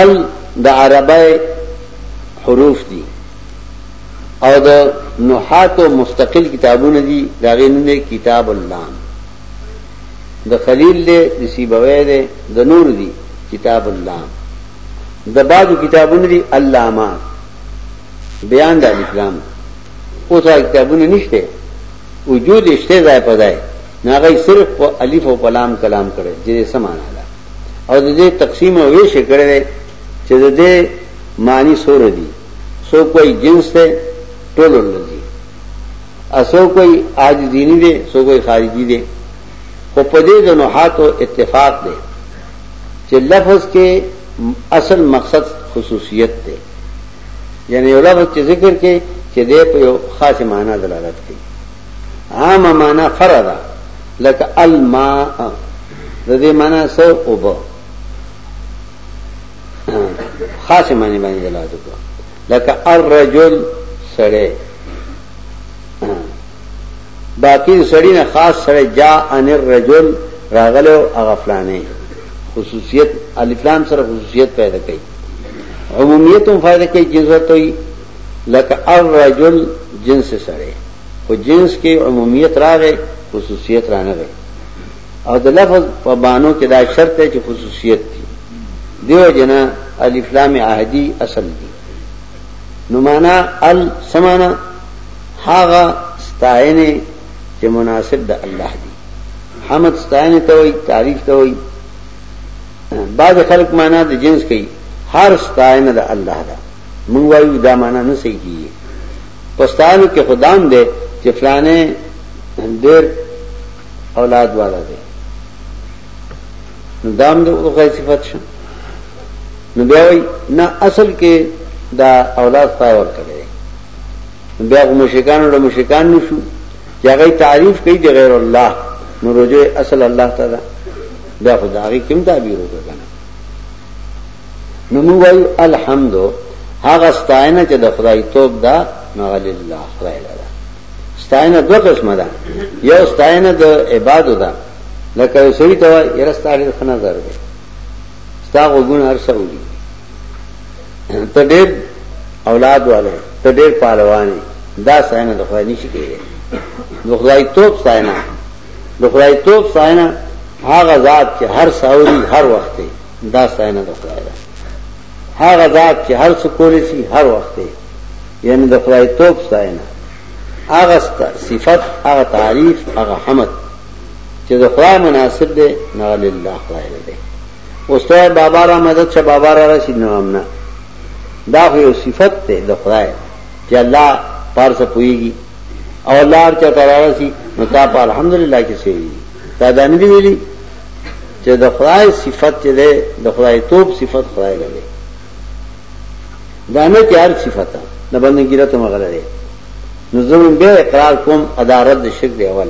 ال د عربی حروف دي او د نحات او مستقل کتابونه دي دا غینونه کتاب اللام د خلیل له نسیبوي ده د نور دي کتاب اللام د بعضو کتابونه دي علامات بیان د الکرام اوسه کتابونه نشته وجود اشته ځای په ځای ناغه صرف په الف او پلام کلام کړي چې سمانه ده او د دې تقسیم او ویش کړي ده چې د دې معنی سور دي سو کوئی جنس ده ټول لږي اسو کوئی آج دینی ده سو کوئی خارجي ده خو په دې د نوحاتو اتفاق ده چې لفظ کې اصل مقصد خصوصیت ده یعنی یو لفظ چې ذکر کې چې دې په یو خاصه معنا دلالت کوي عام معنا فردا لکه الماء د دې معنا سو او به خاصه معنی باندې دلالت کوي لکه الرجل سړی باقی د سړی نه خاص سړی جاء عن الرجل راغلی او هغه فلانی خصوصیت الف لام سره خصوصیت پیدا کوي عمومیت هم فائدہ کوي جنس ورته وي لکه الرجل جنس سره خو جنس کې عمومیت راغی خصوصیت رانه غي او د لفظ په بانو کې دا شرط دی چې خصوصیت دی دیو جنا الف لام عهدی اصل دی نو معنا ال څه معنا هغه ستاینه چې مناسب د الله دی حمد ستاینه ته وایي تعریف ته وایي بعض خلق معنا د جنس کوي هر ستاینه د الله ده موږ وایو دا معنا نه صحیح کیږي پستانو کې خدام دی چې فلانه ډېر اولاد والا دی نو دام د اوخه صفت شو نو بیا وای نه اصل کې دا اولاد تا ور کړی بیا غو مشکان له مشکان نشو چې هغه تعریف کوي د غیر الله نو رجوع اصل الله تعالی بیا خدای کوم تعبیر وکړه نو موږ وای الحمد هغه ستاینه چې د خدای توپ دا نو لله خدای لله ستاینه دوه قسمه ده یو ستاینه د عبادت ده لکه یو سړی ته وایي یاره ستا ډېر ښه نظر دی ستا غوږونه هر څه اوري ته ډېر اولاد والی ته ډېر پهلوان یې دا ستاینه د خدای نشي کېدی د خدای توب ستاینه د خدای توب ستاینه هغه ذات چې هر څه اوري هر وخت دی دا ستاینه د خدای ده هغه ذات چې هر څه کولی شي هر وخت دی یعنی د خدای توب ستاینه هغه صفت هغه تعریف هغه حمد چې د خدای مناسب دی نه لله خدای دی استاد بابا را مدد شه بابا را راشي نه امنا دا خو یو صفت دی د خدای چې الله پارس پويږي او الله چې تعالی سي نو تا په الحمدلله کې سي دا د نبی ویلي چې د خدای صفت چې ده د خدای توپ صفت خدای لري دا نه چې هر صفته د بندګی رته مغره ده نو زمون به اقرار کوم ادارت د شرک دی اول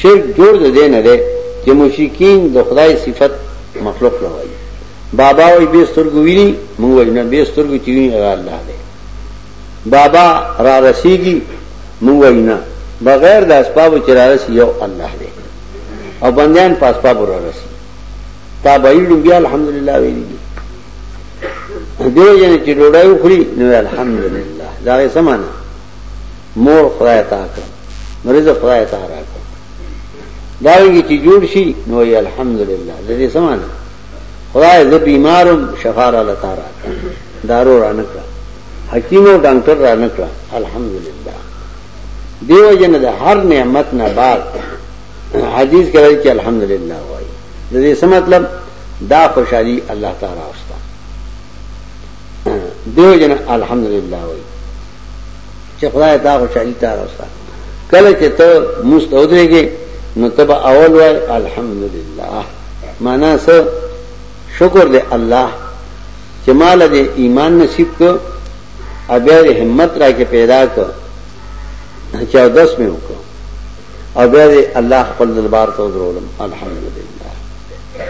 شرک جوړ د دین نه ده چې مشرکین د خدای صفت مخلوق لوي بابا وي به سترګو ویني موږ نه به سترګو چې ویني الله دی بابا را رسیږي موږ نه بغیر د اسباب چې را رسي یو الله دی او بندیان په اسباب را رسي تا به یې بیا الحمدلله ویلي دیو جن چې ډوډۍ وخوري نو الحمدلله دا یې سمانه مور خدای تا کړ مرزه خدای تا راکړ دا یې چې جوړ شي نو یې الحمدلله د دې سمانه خدای زه بیمارم شفا را لتا راکړ دارو را نکړه حکیم او ډاکټر را نکړه الحمدلله دیو جن د هر نعمت نه بعد حدیث کې راځي چې الحمدلله وایي د دې څه مطلب دا خوشحالي الله تعالی واستو دیو جن الحمدلله وایي چې خدای دا خوشحالي تعالی واستو کله چې ته مستودريږي نو تب اول وای الحمدلله معنا څه شکر دې الله چې مال دې ایمان نصیب کو ابیا دې همت را کې پیدا کو چې داس مې وکړ او بیا دې الله خپل دلبار ته ودرولم الحمدلله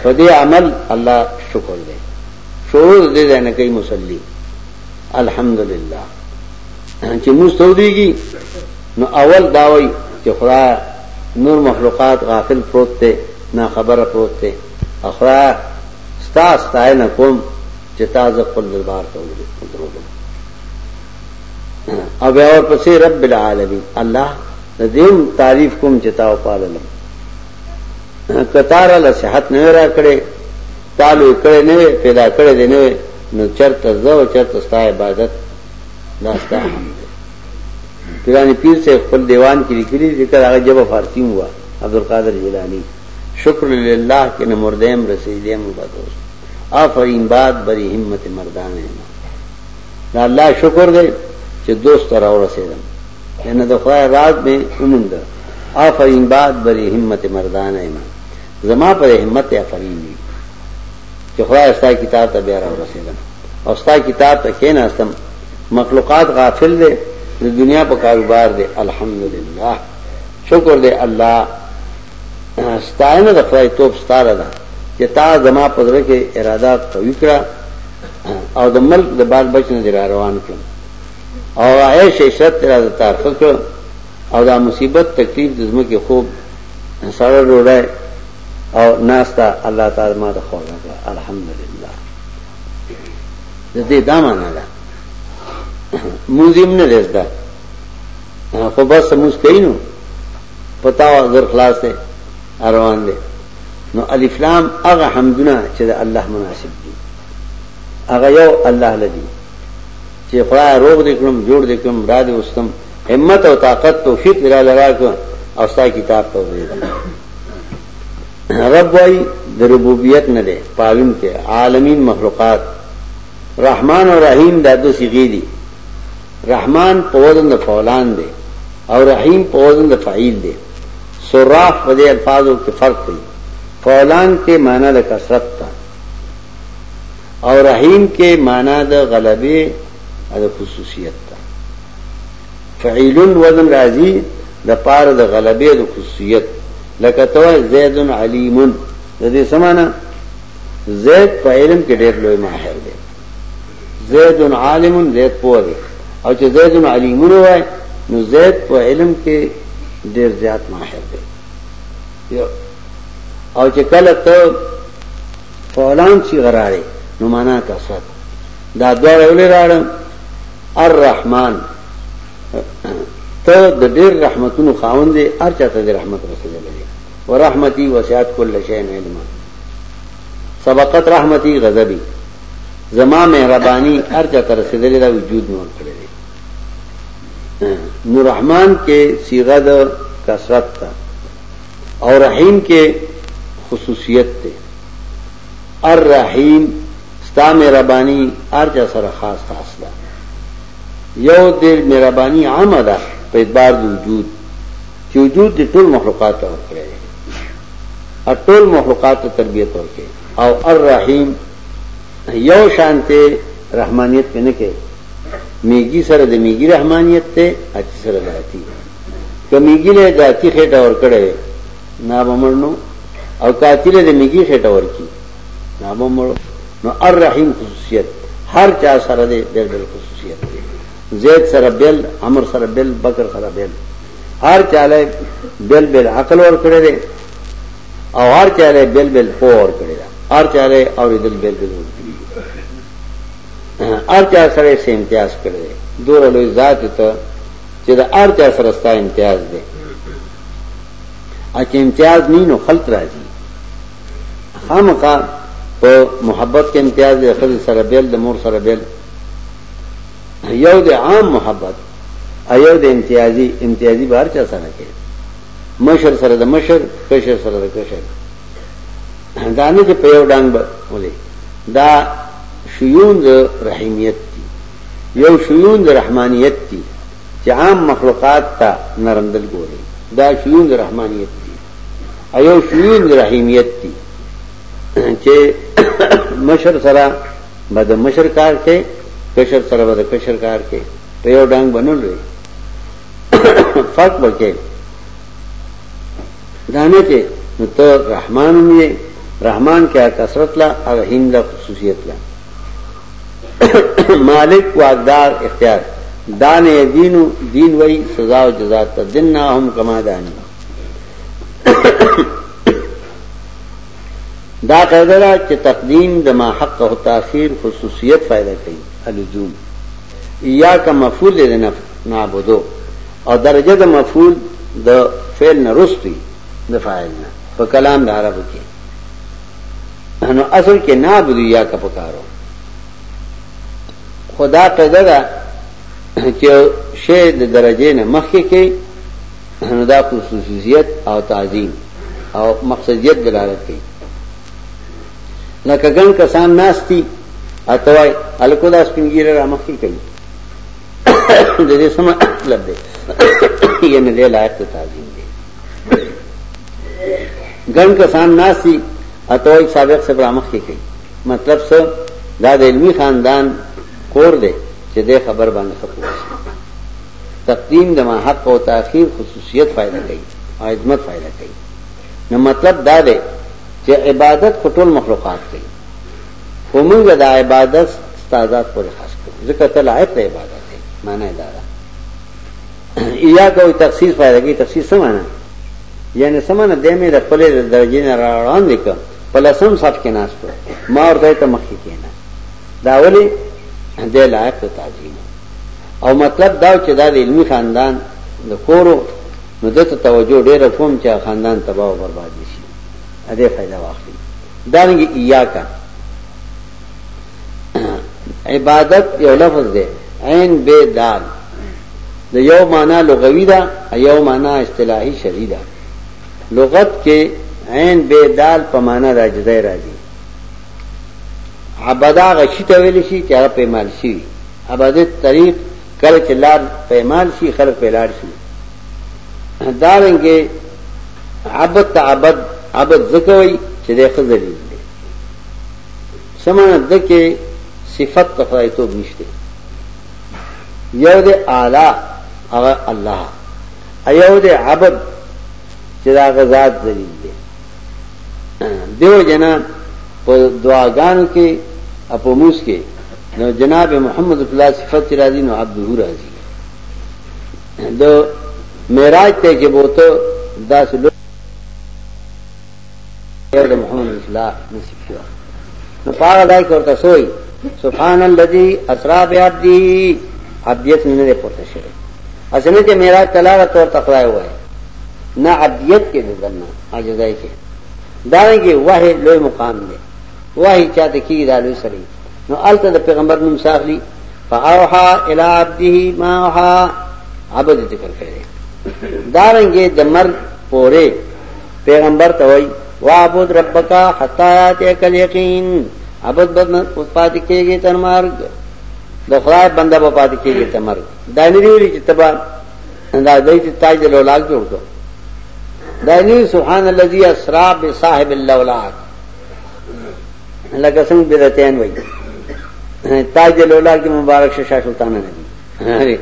په دې عمل الله شکر دی شروع دې ځای نه کوي مصلي الحمدلله چې مستوديږي نو اول داوي چې خدای نور مخلوقات غافل پروت ته نا خبره پروت ته اخرا ستا ستای نه کوم چې تازه خپل دربار ته ودرولم او بیا اور پسې رب العالمین الله د دین تعریف کوم چې تاو پاللم کتاره له صحت نه را کړې تعالو کړې نه پیدا کړې دې نه نو چرته زو چرته ستا عبادت ناستا پیرانی پیر سے خپل دیوان کې لیکلي ذکر هغه جبه فارسی هوا عبدالقادر جیلانی شکر لله کې نه مردم رسیدم وبدوس آفرین باد بری همت مردان ہے دا الله شکر دی چې دوست را ورسېدم یعنی د خدای راز مې وموند آفرین بعد بری همت مردانه یم زما پر همت آفرین دی چې خدای ستا کتاب ته بیا را ورسېدم او ستا کتاب ته کېناستم مخلوقات غافل دی د دنیا په کاروبار دی الحمدلله شکر دی الله ستاینه د خدای توب ستاره ده چې تا زما په زړه کې اراده قوي کړه او د ملک د بال بچ نه دی را روان کړم او عیش عشرت تیرا د تارخه کړ او دا مصیبت تکلیف د زمکه خوب سره ډوډۍ او ناستا الله تعالی ما ته خوړه کړه الحمدلله د دې دا معنا ده موزیم نه رسدا خو بس موږ کینو پتا وا زر خلاص دی روان دی نو الف لام هغه حمدونه چې د الله مناسب دي هغه یو الله لدی چې خدای روغ دې کړم جوړ دې کړم را دې وستم همت او طاقت توفیق را لرا کو او ستا کتاب ته وې رب وای د ربوبیت نه ده پالون کې عالمین مخلوقات رحمان او رحیم د دوه صيغې دي رحمان په وزن د فعلان دی او رحیم په وزن د فعیل دی صراف په دې الفاظو کې فرق کوي فعلان کې معنا د کثرت ده او رحیم کې معنا د غلبه او د خصوصیت ده فعیل وزن راځي د پار د غلبه او د خصوصیت لکه تو زید علیم د دې سمانه زید په علم کې ډېر لوی ماهر دی زید عالم زید پوه دی او چې زید علیم وای نو زید په علم کې ډیر زیات ماهر دی او چې کله ته فعلان شي غراړي نو معنا کثرت دا دوه ولې راړم الرحمن ته د ډیر رحمتونو خاوند دی هر چاته د رحمت رسېدلی ورحمتي وسعت کل شی علما سبقت رحمتی غضبی زما مهربانی هر چا ته رسیدلې دا وجود مې ورکړی دی نو رحمان کې صيغه د کثرت ده او رحیم کې خصوصیت ده الرحیم ستا مهربانی هر چا سره خاص خاص ده یو د مهربانی عامه ده په اعتبار د وجود چې وجود دې ټول مخلوقات ته ورکړي او ټول مخلوقات ته تربيت ورکړي او الرحیم یو شانته رحمانیت په نه کې میګي سره د میګي رحمانیت ته اچ سره راتی کمیګي له ذاتی خېټه ور کړې نا بمړنو او قاتل د میګي خېټه ور کی نا بمړو نو الرحیم خصوصیت هر چا سره دې د خصوصیت دی زید سره بل عمر سره بل بکر سره بل هر چاله بل بل عقل ور کړی دی او هر چاله بل بل خو ور کړی دی هر چاله اوریدل بل بل ور کړی هر چا سره سه امتیاز کړی دی دور لوی ذات ته چې د هر چا سره ستا امتیاز دی اچ امتیاز نه نو خلق راځي خامخا په محبت کې امتیاز دی خل سره بل د مور سره بل یو د عام محبت ایو د امتیازی امتیازی بهر چا سره کې مشر سره د مشر کشر سره د کشر دا نه چې په یو ډنګ به ولې دا شیون د رحیمیت دي یو شیون د رحمانیت دي چې عام مخلوقات ته نرمدل ګوري دا شیون د رحمانیت دي ایو شیون د رحیمیت دي چې مشر سره به د مشر کار کې کشر سره به د کشر کار کې په یو ډنګ بنل وي فرق وکړي دانه کې نو ته رحمان هم یې رحمان کې کثرت لا او رحیم لا خصوصیت لا مالک واقدار اختیار دان دین دین وای سزا او جزا ته دنهم کما دانی دا قاعده ده چې تقدیم د ما حق او تاخير خصوصیت فائدہ کوي الزوم ایاک مفعول لنف نعبدو او درجه د مفعول د فعل نه رستوي د فاعل نه په کلام د عربو کې نو اصل کې نعبدو یا کا پکارو خدا قاعده ده چې شی د درجه نه مخکې کې نو دا خصوصیت او تعظیم او مقصدیت دلالت کوي لکه ګڼ کسان ناشتي اتوای الکو دا سپینګیره را مخکې کوي د دې سم مطلب دی یعنی له لایق ته تعظیم دی ګڼ کسان ناشتي اتوای سابق سره را مخکې کوي مطلب څه دا د علمی خاندان کور دی چې د خبر باندې خپور شي تقدیم د ما حق او تاخیر خصوصیت فائدہ کوي او عظمت فائدہ کوي نو مطلب دا دی چې عبادت خو ټول مخلوقات کوي خو موږ د عبادت ستازات پر خاص کړو ځکه ته لایق دی عبادت دی معنی دا ده یا کوئی تخصیص فائدہ کوي تخصیص څه معنی یعنی سمانه د مې د خپل درجې نه راړان لیکم په لسم صف کې ناس کړ ما ورته ته مخکې کېنه دا ولي د لایق ته تعظیم او مطلب دا چې دا د علمي خاندان د کورو نو د ته توجه ډیره کوم چې خاندان تباہ او برباد شي ا دې فائدہ واخلي دا رنګ ایاکا عبادت یو لفظ دی عین بے دال د یو معنا لغوي ده یو معنا اصطلاحي شرعي ده لغت کې عین بے دال په معنا راځي راځي عبدا غشی ته ویل شي چې هغه پیمال شي عبادت طریق کله چې لار پیمال شي خلک پیلار شي دارنګه عبد ته عبد عبد زکوي چې د خزل دي سمانه دکې صفت تخای توب نشته یو د اعلی هغه الله ایو د عبد چې دا غزاد ذلیل دیو جنا په دعاګانو کې اپو موس کې نو جناب محمد الله صفات راځي نو عبده راځي د معراج ته کې بوته داس لو د محمد الله نصیب شو نو پاغه دای کوته سوئی سبحان الذي اسرا بعبدي عبدیت نه پورته شوی اسنه چې معراج تلاوت ورته خدای وای نه عبدیت کې نه عاجزای کې دارنګي وه لوی مقام دی وه چاته کې دا لوی سړي نو الته د پیغمبر نوم ساخلی فاوحا الى عبده ما وحا عبد ذکر کړي دارنګي د مر پوره پیغمبر ته وای وعبد ربک حتا یاتیک الیقین عبد بدن اوس پات کېږي تر مرګ د خدای بنده په پات کېږي تر مرګ دا نه دی چې تبا دا دای چې تاج د لولاک جوړ کړ دا نه سبحان الذي اسرا بصاحب اللولاک لکه څنګه بدعتین وای تاج د لولاک کې مبارک شه شاه سلطان نه دی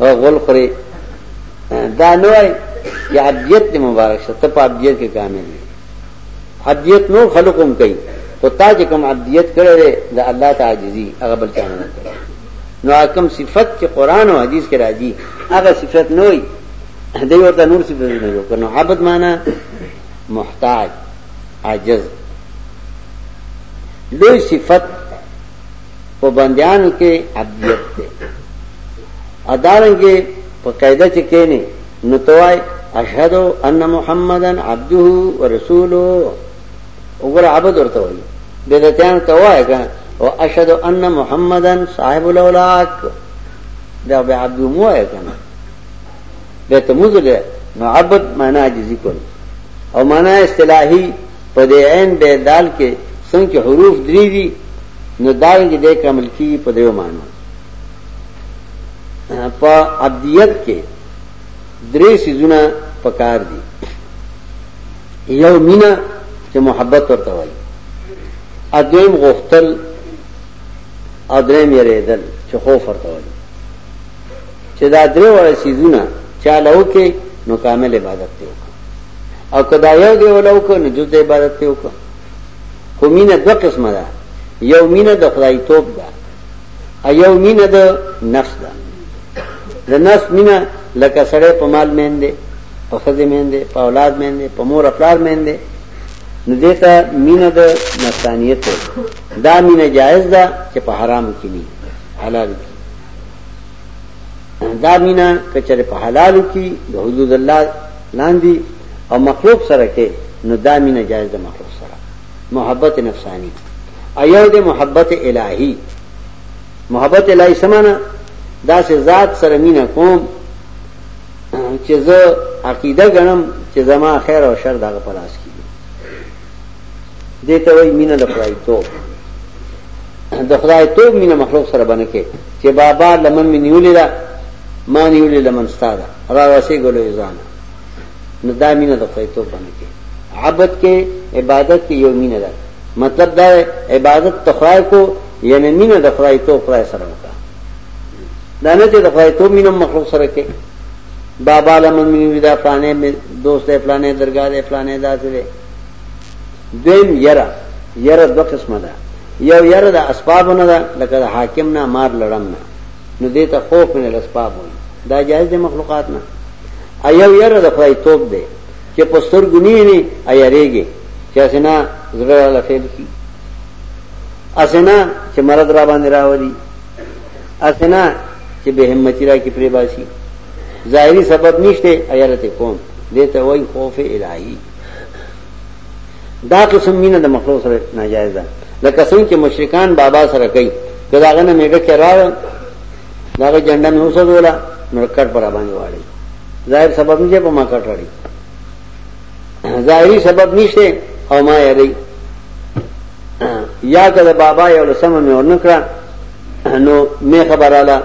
او غول خوري دا نه وای یا عبدیت دې مبارک شه ته په عبدیت کې کامل دی عبدیت نو خلقم کوي او تاج کوم عبدیت کړی دی د الله تعالی عاجزي هغه بل چا نه کوي نو حکم صفت چې قران او حدیث کې راځي هغه صفت نه وي دی ورته نور صفت نه جوړ کنه عبد معنا محتاج عاجز لوی صفت په بندیانو کې عبدیت ده ادارنګه په قاعده چې کینی نو توای اشهد ان محمدن عبده ورسوله وګوره عبد ورته وایي بدعتیان ته وایي کنه او اشهد ان محمدن صاحب الاولاک دا به عبد مو وایي کنه به ته مزله نو عبد معنا عجزي کول او معنا اصطلاحي په دې عین به دال کې څنګه حروف درې دي نو دال کې د کمل کی په دیو معنی په عبدیت کې درې سيزونه پکار دي یو مینا چې محبت ورته وایي ادم غفتل ادم یریدل چې خوف ورته وایي چې دا درې وړه سيزونه چاله وکي نو کامل عبادت دی او کدا یو دی ولو کو نو جز عبادت دی وکړه خو مینه دوه قسمه ده یو مینه د خدای توپ ده ایو مینه د نفس ده د نفس مینه لکه سړی په مال مین دی په خزه مین دی په اولاد مین دی په مور افلار مین دی نو دیتا مینه د نفسانیت دا مینه جایز ده چې په حرام کې نه حلال کې دا مینه کچره په حلال کې د حدود الله لاندې او مخلوق سره کې نو دا مینه جایز ده مخلوق سره محبت نفسانی ایو دے محبت الہی محبت الہی سمانا دا سے ذات سرمین کوم چې زه عقیده غنم چې زما خیر او شر دغه پلاس کی دي ته وای مینه د خدای توب د خدای توب مینه مخلوق سره باندې کې چې بابا لمن مې نیولې ده ما نیولې لمن ستاده را وسې ګلو ځانه نو دا مینه د خدایتوب باندې کې عبادت کې عبادت کې یو مینه ده مطلب دا عبادت ته خدای کو یعنی مینه د خدایتوب خدای سره وکړه دا نه چې د خدایتوب مینه مخلوق سره کې بابا لمن مینه دا فلانه می دوست دی فلانه درگاه دی فلانه داسې دی دیم یرا یرا دو قسمه ده یو یرا د اسبابونه ده لکه حاکم نه مار لړم نه نو دې ته خوف من الاسباب وایي دا جایز دی مخلوقات نه ایو یره د خدای توپ دی چې په سترګو نه ویني ایریږي چې اسنه زړه له فعل کی اسنه چې مرض را باندې راوړي اسنه چې به همتی را کې پری باسي ظاهري سبب نشته ایرته کوم دې ته وایي خوف الهي دا قسم مینه د مخلوق سره ناجایز ده لکه څنګه چې مشرکان بابا سره کوي که دا غنه میډه کې راو دا غ جنډه مې وسوله نو کټ پر باندې واړی ظاهر سبب نه په ما کټ راړي ظاهري سبب نشته او ما یې ری یا کله بابا یو لسمه مې ورنکړه نو مې خبراله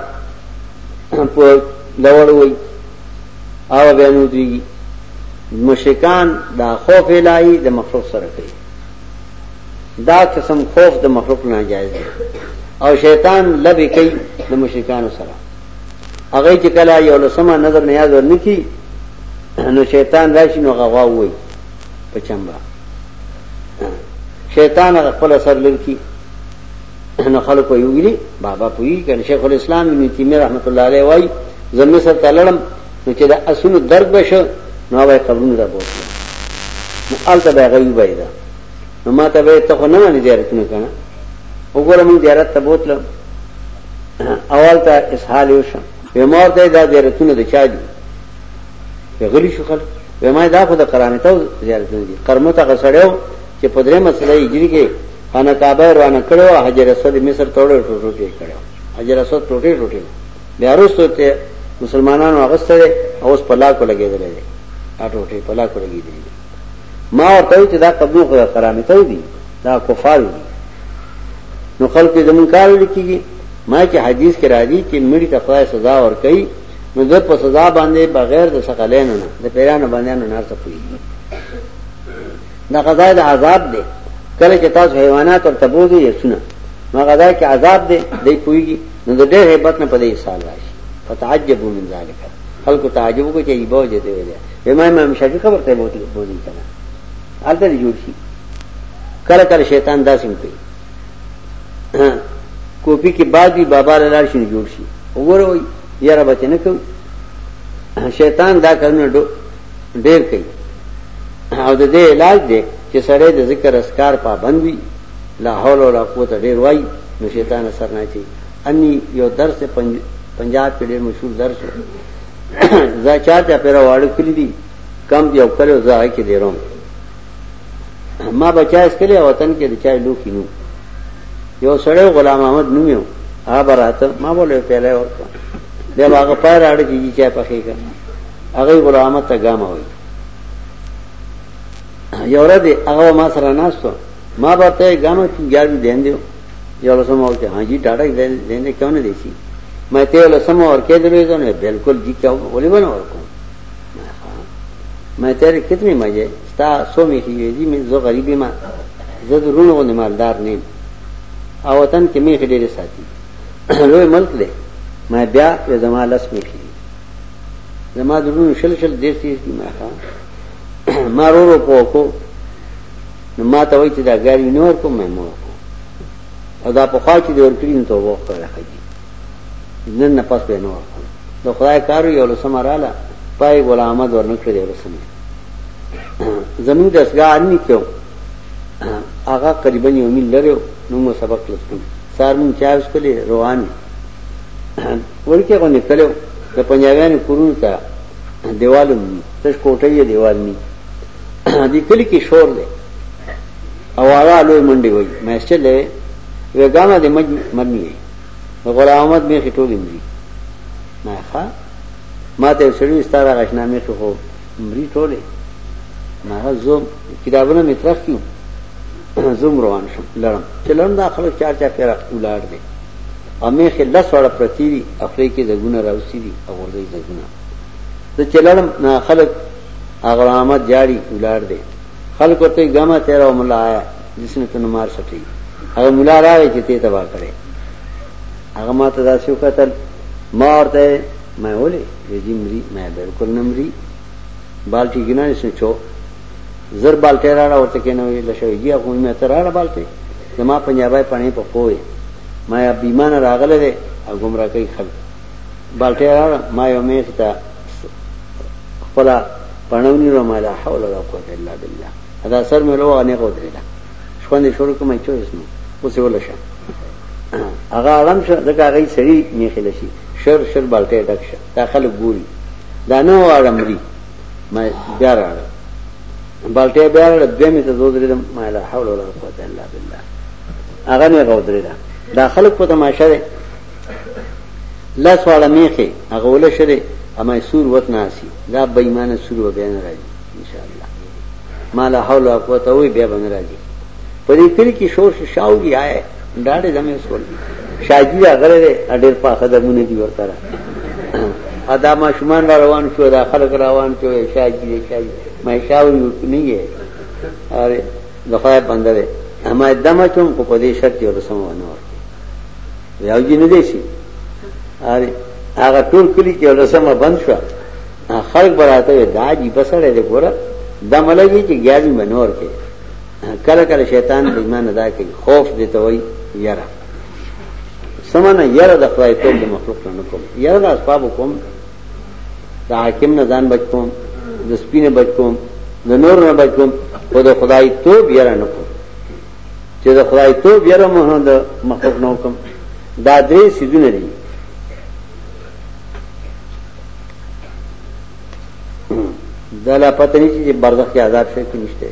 په لوړ وای هغه بیا نو دیږي مشکان دا خوف الهي د مخلوق سره کوي دا قسم خوف د مخلوق ناجایز دی او شیطان لبی کوي د مشکان سره هغه چې کله یو لسمه نظر نیاز ورنکي نو شیطان راشي نو غوا وای په چمبا شیطان خپل سر لري نو خلک وایي وګړي بابا پوي کنه شیخ الاسلام ابن تیمیه رحمت الله علیه وایي زمي سره تللم نو چې د اسونو درد بشه نو وای قبرونه ته بوتل نو آلته به غوي بيدا نو ما ته به ته خو نه مانی زیارت نه کنه وګوره مون زیارت ته بوتل اول ته اسحال یو شم به مور ته دا زیارتونه د چا دي غلی شو خلک به ما دا خو د قران ته زیارت نه دي قرمه ته غسړیو چې په درې مسله هجری کې خانه کعبه روانه کړو حجر اسود مصر توړو ټوټو کې کړو حجر اسود ټوټه ټوټه بیا وروسته ته مسلمانانو هغه او اوس په لاکو لګیدل دي اټوټه په لاکو لګیدل دي ما ورته چې دا قبول غو کرامت دي دا کفار دي نو خلک زمون کار لیکيږي ما چې حدیث کې راځي چې مړي ته خدای سزا ور کوي نو د په سزا باندې بغیر د څه کلینو نه د پیرانو باندې نه نه څه کوي دا غذای د عذاب دی کله چې تاسو حیوانات ورته بوزي یې سونه نو غذای کې عذاب دی دی پویږي نو د ډېر هیبت نه پدې سال راشي فتعجبوا من ذلک خلق تعجب کو چې ایبو دې دی ویل بما امام شافعي خبر ته بوتل بوزي کنه الته جوړ شي کله کله شیطان داسې کوي کوپی کې بعد دی بابا لاله شي جوړ شي وګوره یاره بچنه کوي شیطان دا کارونه ډیر کوي او د دې علاج دی چې سړی د ذکر اسکار پابند وي لا حول ولا قوت ډیر وای نو شیطان اثر نه چي اني یو درس پنجاب کې ډیر مشهور درس و زه چا ته پیرا واړو کړی دي کم دی او کله زه کې دی روم ما بچا اس کله وطن کې د چای لوخي نو یو سړی غلام احمد نوم یو آ براته ما بوله پیاله ورکړه بیا هغه پای راړ کیږي چای پخېږي هغه غلامه ته ګامه وای یو ورځ هغه ما سره ناستو ما به ته ګامه چې یاد دین دیو یو لسم اور کې هاجی ډاډه دین دین کیوں نه دیسی ما ته لسم اور کې درې ځنه بالکل جی کیا ولې ونه ورکو ما ته کتنی مجه ستا سو می کی دی من زو غریبی ما زه درونو غو مالدار نیم او وطن کې می خډېره ساتي لوی ملک دی ما بیا یو زما لس می کی زما درونو شل شل دیر تیز دی ما خان ما رو رو پوکو نو ما ته وای چې دا ګاری نور کوم مې مور کو او دا په خوا کې دی ورکړي نو توبه وکړه خدای نن نه پس به نور کو نو خدای کارو یو لسم رااله پای ګل احمد ورنکړي دی لسم زمون د اسګا انی کېو هغه قریبا یو میل لري نو مو سبق لسم سار مون چا وسکلې روان ورکه غونې کلو د پنجابیانو کورونو ته دیوالم ني تش کوټه یې دیوال ني دې کلی کې شور دی او هغه لوی منډي وای مې چې له وګاما دې مج مرني وي غلام احمد مې خټولې دي ما ښا ما ته سړی ستاره غشنامې خو مري ټوله ماغه زوم کتابونه مې ترخ کیو زوم روان شم لړم چې لړم دا خلک چار چا پیرا ولار دي او مې خې لس وړه پرتی دي افرې کې زګونه راوسی دي او ورځي زګونه زه چې لړم نه خلک هغه احمد جاړي ولار دي خلک ورته ګما تیرا او ملا آیا جسنه ته مار سټي هغه ملا راغی چې ته تبا کړي هغه ما ته دا شو قتل ما ورته مه ولې رېدی مري مه بالکل نه مري بالټي ګنانې سنو چو زر بالټه راړه ورته کې نه وي لشوي جی خو مې ته راړه بالټه زما پنجابای پڼې په پوي ما یا بیمانه راغله ده او گمراه کوي خلک بالټه راړه ما یو مې ته خپل پڼونی رو ما لا حول ولا قوت الا بالله ادا سر مې لوه نه غوډه شوندې شروع کومه چويس نو اوسې ولشه هغه اړم شه دغه هغه سړي میخل شي شر شر بالټه ډک شه دا خلک ګوري دا نه واړم لري ما بیا راړم بالټه بیا راړم دوی مې ته زود لرم ما لا حول ولا قوت الا بالله هغه نه غوډري دا دا خلک په تماشه دي لاس واړه میخه هغه ولشه دي اما سور وت ناسي دا بېمانه سور و بیان راځي ان شاء الله ما لا حول ولا قوت وي بیا باندې راځي په دې کلی کې شور شاو دی آئے ډاډه زمې وسول شاجی غره ډېر په خدمونه دی ورته ادا ما شومان را روان شو دا خلک روان شو شاجی شاجی ما شاو نه یې اره دخوای بندره اما دمه چون کو په دې شرط یو رسم ونه ورته یو جن دې شي اره هغه ټول کلی کې رسمه بند شو خلق براته دا جی بسړې دې ګوره د ملګری چې ګیازي منور کې کله کله شیطان د ایمان ادا کوي خوف دې ته وای یاره سمانه یاره د خدای ته د مخلوق نه کوم یاره د اسباب کوم د حاکم نه ځان بچ کوم د سپینه بچ کوم د نور نه بچ کوم خو د خدای توب یاره نه کوم چې د خدای توب یاره مهنه د مخلوق نه کوم دا درې سيزونه دي دا لا پته نشي چې برزخ کې عذاب شي کې نشته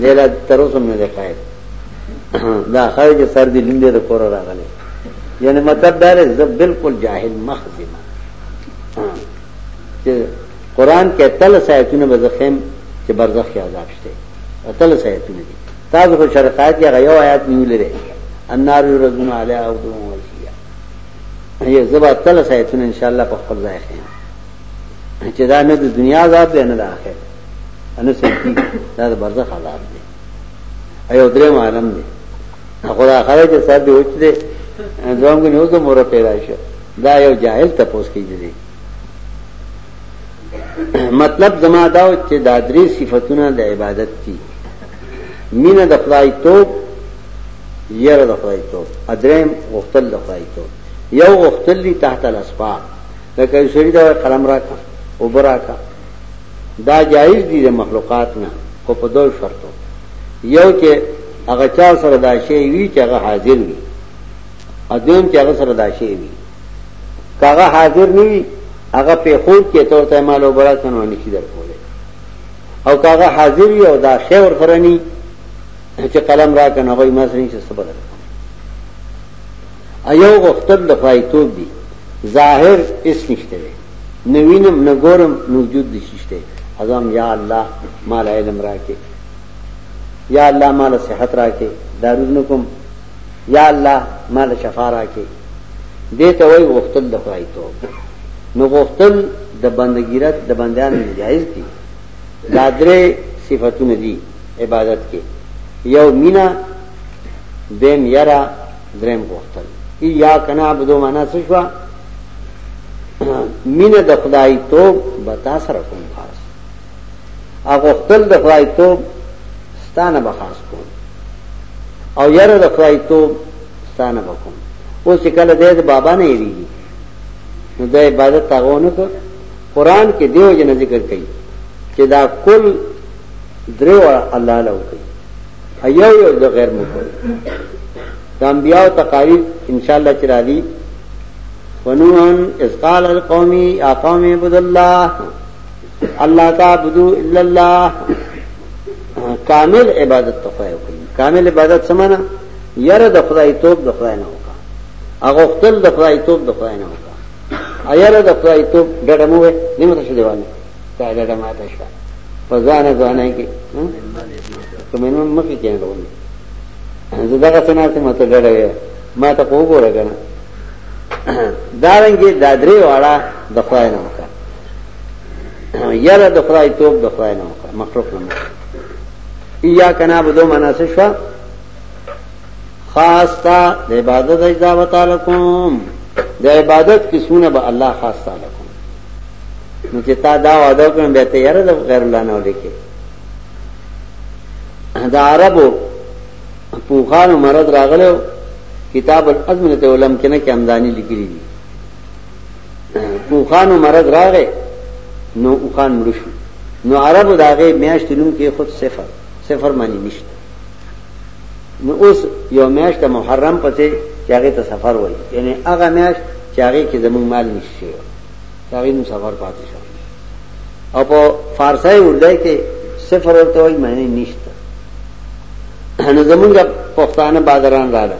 دی لا تر اوسه نه دی قائل دا خارج سر دی لندې د کور راغلی یعنی مطلب دا دی زه بالکل جاهل مخز ما چې قران کې تل سایتونه بزخم چې برزخ کې عذاب شته تل سایتونه دي تاسو خو شرقات یا غيو آیات نیولې النار یرزون علی او دوه یې زه به تل سایتونه ان شاء الله په خپل ځای خیم چې دا نه د دنیا عذاب دی نه د آخرت انو سکی دا د برزخ عذاب دی ایو درې معلوم دی خدا خره چې سر دی اوچ دی ځوان کو نیو ته مور پیدا شو دا یو جاهل تپوس کیږي مطلب زما دا چې دا درې صفاتونه د عبادت دي مینه د خدای توپ یره د خدای توپ ادریم غختل د خدای توپ یو غختل دی تحت الاسباب لکه یو سړي دا قلم راکا او براکا دا جایز دي د مخلوقات نه خو په دوه شرطو یو چې هغه چا سره دا شی وی چې هغه حاضر وي ادم چې هغه سره دا شی وی کاغه حاضر نه وي هغه په خور کې تور ته مالو برا کنه نشي درکو او که هغه حاضر وي او دا شی ورسره ني چې قلم راکړه نو هغوی ما سره نشته څه بدل ایو غوښتل د خوایتوب دي ظاهر اس نشته دی نه وینم نه ګورم نه وجود دي شته اعظم یا الله مال علم راکې یا الله مال صحت راکې دارو نکم یا الله مال شفا راکې دې ته وای غختل د خدای توب نو غختل د بندګیرت د بندیان جایز دي دا درې صفاتونه دي عبادت کې یو مینا دیم یرا دریم غختل یا کنا عبدو معنا څه شو مینه د خدای توب بتا سره کوم خاص اغوښتل د خدای توب ستانه به خاص کوم او یره د خدای توب ستانه به کوم او چې کله دې د بابا نه یریږي نو د عبادت هغه نه کو قران کې دیو جن ذکر کوي چې دا کل درو الله له کوي ایو یو د غیر مو کوي د انبیاء تقاریر ان شاء الله چې را دي ونوحن اذ قال القوم يا قوم اعبدوا الله الله تعبدو الا الله کامل عبادت ته خدای وکړي کامل عبادت سمانه یره د خدای توپ د خدای نه وکا هغه خپل د خدای توپ د خدای نه وکا ایره د خدای توپ ډډه مو وې نیمه ته دیوانه دا ډډه ماته شو په ځان ځانه کې کومه نو مخکې کېنه ډول زه دا څنګه ته ماته ډډه وې ما ته وګوره کنه دا رنګه دا درې واړه د خدای نه وکا یره د خدای توب د خدای نه وکړه مخلوق نه ایا کنا بدو مناسب شو خاص تا د عبادت اجزا وتعالى کوم د عبادت قسمونه به الله خاص تعالی کوم نو چې تا دا وعده کوم به ته یره د غیر الله نه ولیکې دا عربو پوخانو مرض راغلو کتاب الازمنه علم کې نه کې امدانی لیکلي دي اوخانو مرض راغې نو اوخان مړ شو نو عربو داغه میاشت نوم کې خود صفر صفر معنی نشته نو اوس یو میاشت محرم پته چې هغه ته سفر وایي یعنی هغه میاشت چې هغه کې زموږ مال نشته هغه نو سفر پاتې شو او په فارسی وردای کې صفر ورته وایي معنی نشته نو زمونږ پښتانه بازاران رااله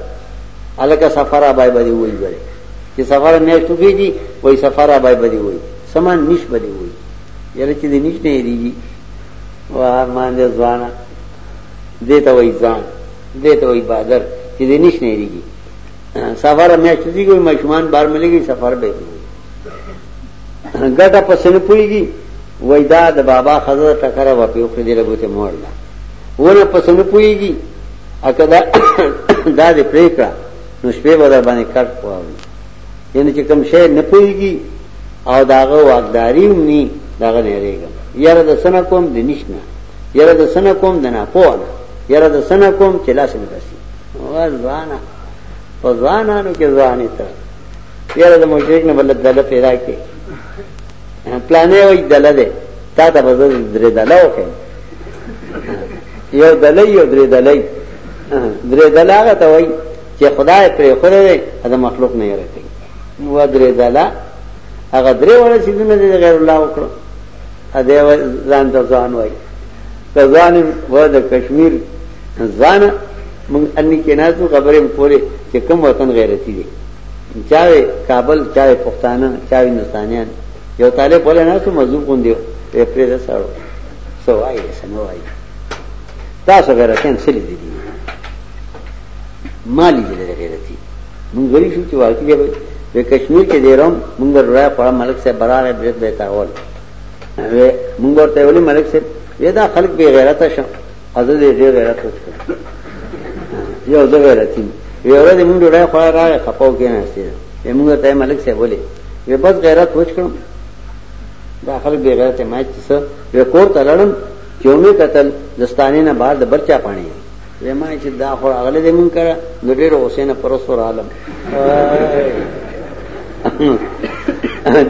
الکه سفر آبای باندې وایي چې سفر مې ټوګې دي وای سفر ابای بدی وای سمان نش بدی وای یره چې دې نش نه دیږي واه مان دې ځوانه دې ته وای ځان دې ته وای بادر چې دې نش نه دیږي سفر مې ټوګې کوي مشمان بار ملګي سفر به ګټه پسې نه پويږي وای دا د بابا خزر ټکره و په خو دې لګوته مور لا ونه پسې نه پويږي اکدا دا دې پریکړه نو شپې به در باندې کټ واوري یعنی چې کوم شی نه پويږي او داغه واقداري هم ني داغه نه ریګم یاره د سنا کوم د نشنا یاره د سنا کوم د نه پوهه یاره د سنا کوم چې لاس نه بسي ځوانا په ځوانانو کې ځواني ته یاره د مشرک نه بل دله پیدا کې پلانې وای دله ده تا ته به درې دله وکړي یو دله یو درې دله درې دله هغه ته وایي چې خدای پرې خوره دی د مخلوق نه یې راکړي و درې دله هغه درې وړه چې دونه دې غیر الله وکړو ا دې ځان ته ځان وایي ته ځان و د کشمیر ځان مونږ اني کې نه څو خبرې کوله چې کوم وطن غیرتی دی چاوي کابل چاوي پښتانه چاوي نستانیان یو طالب ولا نه څو مزو کوندیو په پرې سره سوای سموای تاسو غیرتین څه لیدلی دي ما لیدلی دی غیرتي مونږ غلي شو چې واقعي دی په کشمیر کې دی روم مونږ راي په ملک صاحب براغه بریټ به تاول مونږ ورته ویلي ملک صاحب وی دا خلک بی غیرته شو حضرت دې ډېر غیرت وکړ یو زه غیرتي وی ورته مونږ ډېر خو راغه خپاو کې نه استي مونږ ته ملک صاحب ولې وی بس غیرت وکړم دا خلک بی غیرته ما چې څه وی کور ته لړم چې ومې کتل د ستانې نه بهر د بل چا پاڼې دي. وې ما چې دا خو راغلی دی مونږ کره نو ډېر غوسې نه پر اوسو راغلم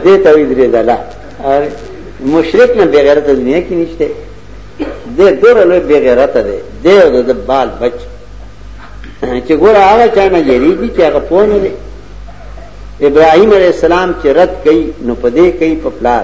دې ته وي درې ځله مشرک نه بغیرت دنیا کې نشته دې دور له بغیرت ده دې د بال بچ چې ګور هغه چا نه یریږي چې هغه پونه دي ابراهيم عليه السلام چې رد کړي نو پدې کوي په پلار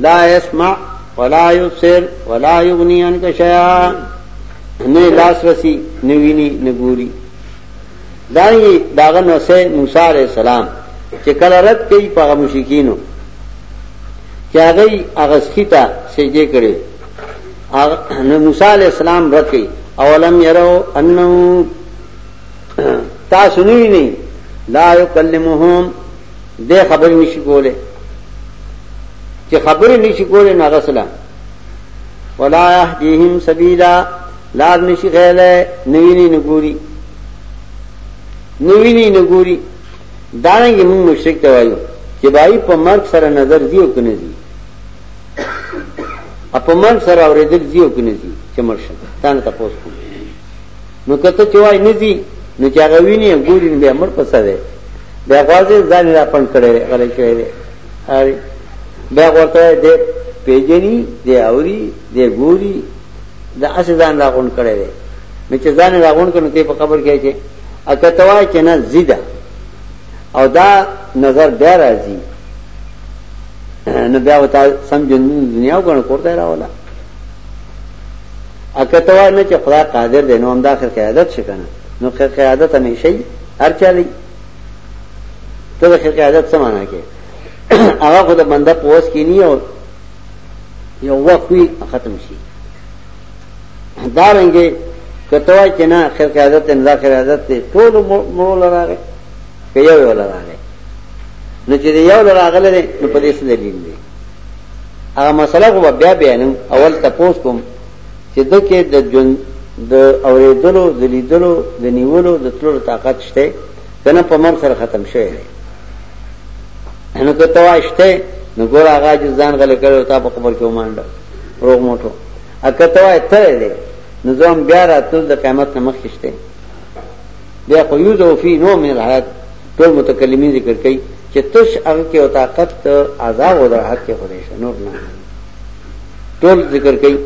لا يسمع ولا يبصر ولا يغني عنك شيئا نه لاس رسی نه ویني نه ګوري دایي داغه نو سه موسی عليه السلام چې کله رد کوي په مشکینو چې هغه هغه سخیتا سجده کړي نو موسی عليه السلام رد کوي اولم يروا انه تاسو نه نه لا يكلمهم دی خبرې نشي کولی چې خبرې نشي کولی نو هغه سلا ولا يهديهم سبيلا لار نشي غیله نویني نګوري نویني نګوري دانګي موږ مشرک ته وایو چې بای په مرګ سره نظر دی او کنه دی په مرګ سره اورېدل دی او کنه دی چې مرشه تان تاسو کوم نو کته چې وای نه دي نو چې هغه ویني ګوري نو بیا مر پسه دی بیا غوازې ځان را پن کړي غلې شوی دی هاري بیا ورته دې پیجنی دې اوري دې ګوري دا اسې ځان را غون کړي دی نو چې ځان را غون کړي ته په قبر کې چې اکه توای چې نه زیدا او دا نظر بیا راځي نو بیا وتا سم جن دنیا وګڼ کوته راولا اکه ته وای نه چې خدای قادر دی نو همدا خر قیادت شي کنه نو خر قیادت همیشه ای هر چا لري ته د خر قیادت څه معنا کې هغه خو د بنده په وس کې نه او یو وخت وی ختم شي دا رنګه کته وای چې نه خر قیادت نه دا قیادت ته ټول مول راغی که یو ولا راغی نو چې یو لراغله نو په دې څه دلیل دی هغه مسله غو بیا بیانم اول تاسو کوم چې دکې د جون د اوریدلو د لیدلو د نیولو د تلو طاقت شته کنه په مر سره ختم شوی دی نو که تواشته نو ګور هغه ځان غل کړو تا په قبر کې ومانډه روغ موټو اکه توای ته دی نو ځم بیا راتل د قیامت نه مخکې شته بیا خو یو ذو فی نو من الحیات ټول متکلمین ذکر کوي چې تش هغه کې او طاقت عذاب او راحت کې خو نشه نور نه ټول ذکر کوي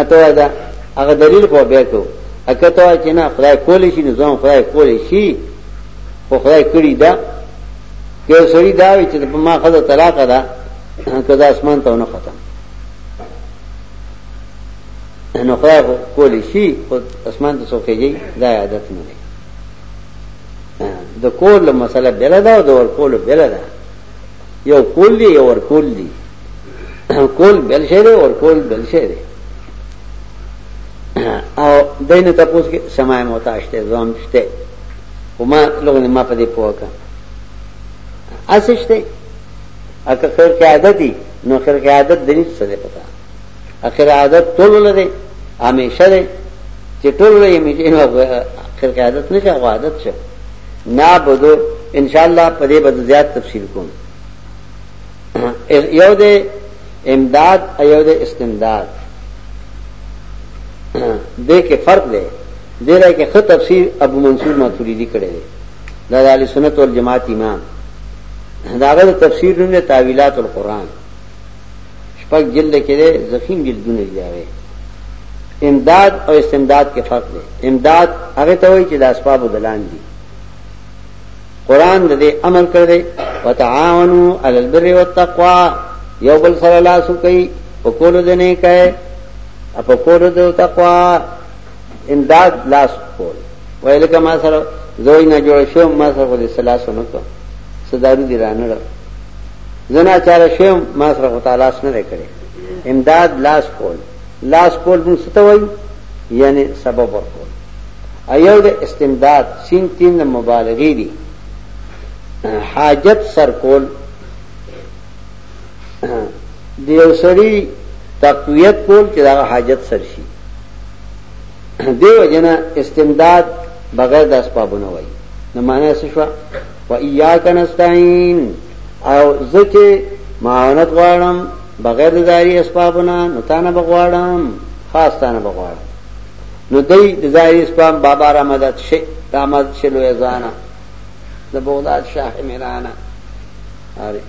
اته دا هغه دلیل خو بیا کو اکه ته چې نه خدای کول شي نظام خدای کول شي خو خدای کړی دا که سړی دا وي چې په ما خدای طلاق ده کدا اسمان ته نه ختم نو خدای کول شي خو اسمان ته سوکېږي دا عادت نه دی د کول له مسله بل ده او د ور کول بل ده یو کول دی یو ور کول دی کول بل شی دی ور کول بل شی دی او دینه تاسو کې سمای محتاج ته ځم شته وما لغنه ما په دې پوکا اسشته اکه خیر کې عادت دي نو خیر کې عادت دني څه ده پتا اخر عادت ټول لري همیشه لري چې ټول لري همیشه نو اخر عادت نه شه عادت شه نه بده ان شاء الله په دې بده زیات تفصیل کوم یو دې امداد ایو دې استمداد دې کې فرق دی دې راي کې خط تفسیر ابو منصور ماتوریدی کړی دی دا د سنت والجماعت امام دا غل تفسیر نه تعویلات القرآن شپږ جلد کې ده زخیم جلدونه دي هغه امداد او استمداد کې فرق دی امداد هغه ته وایي چې د اسباب دلان دي قران دې امر کړ دې وتعاونوا علی البر والتقوا یو بل سره لاس کوي په کولو دې نه کوي په کولو دې تقوا امداد لاس کول وای لکه ما سره زوی نه جوړ شو ما سره خو دې سلاس نه کو صدارو دی رانه زنا چاره شو ما سره خو تعالی نه کړي امداد لاس کول لاس کول موږ ستوي یعنی سبب ورکول ایو د استمداد سین تین مبالغه دي حاجت سر کول د یو سړي تقویت کول چې دا حاجت سر شي دیو جنا استمداد بغیر د اسبابونو وای نو معنا څه شو و ایاک نستعين او زکه معاونت غواړم بغیر د ظاهري اسبابونو نو تانه بغواړم خاص تانه بغواړم نو دای د ظاهري اسباب بابا را مدد شي را مدد شي لوی ځانا د بغداد شاه میرانه اره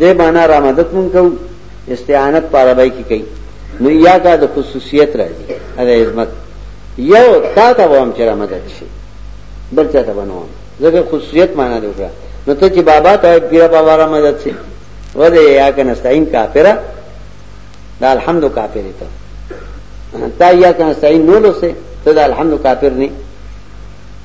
دې معنا را مدد مونږ کو استعانت په عربی کې کوي نو یا کا د خصوصیت راځي دا عظمت یو تا ته وام چې را مدد شي بل چا ته بنوم زګه خصوصیت معنا دی وکړه نو ته چې بابا ته پیر بابا را مدد شي و دې یا کنه استعین کافره دا الحمد کافر ته تا یا کنه استعین نو لسه ته دا الحمد کافر نه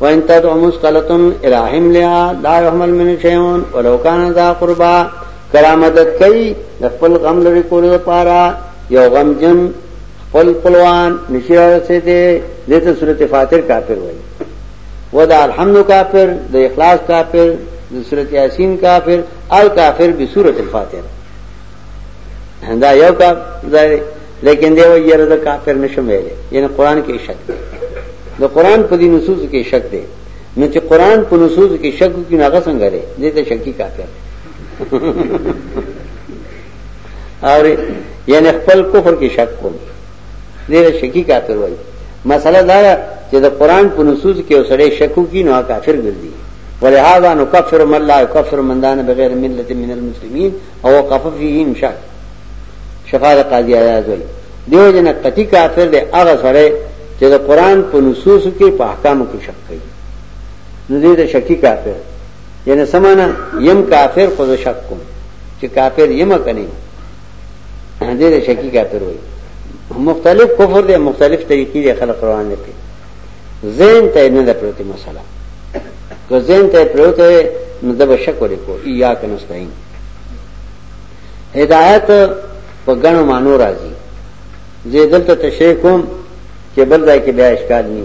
وان تدعو مسقلتن الى حملها لا يحمل من شيء ولو كان ذا قربا کرامدد کوي د خپل غم لري کولو لپاره یو غم جن خپل خپلوان نشي راځي دي دته سورته فاتر کافر وایي ودا الحمد کافر د اخلاص کافر د سورته یاسین کافر الکافر بسورته الفاتحه دا یو کا ځای لیکن دیو یره د کافر نشم ویلې یعنی قران کې شک دی د قران په دې نصوص کې شک دی نو چې قران په نصوص کې شک کې ناغه څنګه لري دې ته شکی کافر اور یعنی خپل کفر کې شک کوم دې ته شکی کافر وایي مسله دا ده چې د قران په نصوص کې اوسړې شکو کې نو کافر ګرځي ولهذا نكفر من لا يكفر من دان بغیر ملت من المسلمین او وقف فيه ان شاء شفاعت قاضي اياز وي دیو جن قطعي کافر دی هغه سره چې د قران په نصوص کې په احکامو کې شک کوي نو دې د شکی کافر یعنی سمانا یم کافر خو زه شک کوم چې کافر یم کني دې د شکی کافر وي مختلف کفر دی مختلف طریقې دی خلق روان دي زین ته نه ده پروته مسله که زین ته پروته نو د بشک ولې کو یا کنستاین هدایت په غنو مانو راځي زه دلته تشریح کوم چې بل ځای کې بیا اشکال نه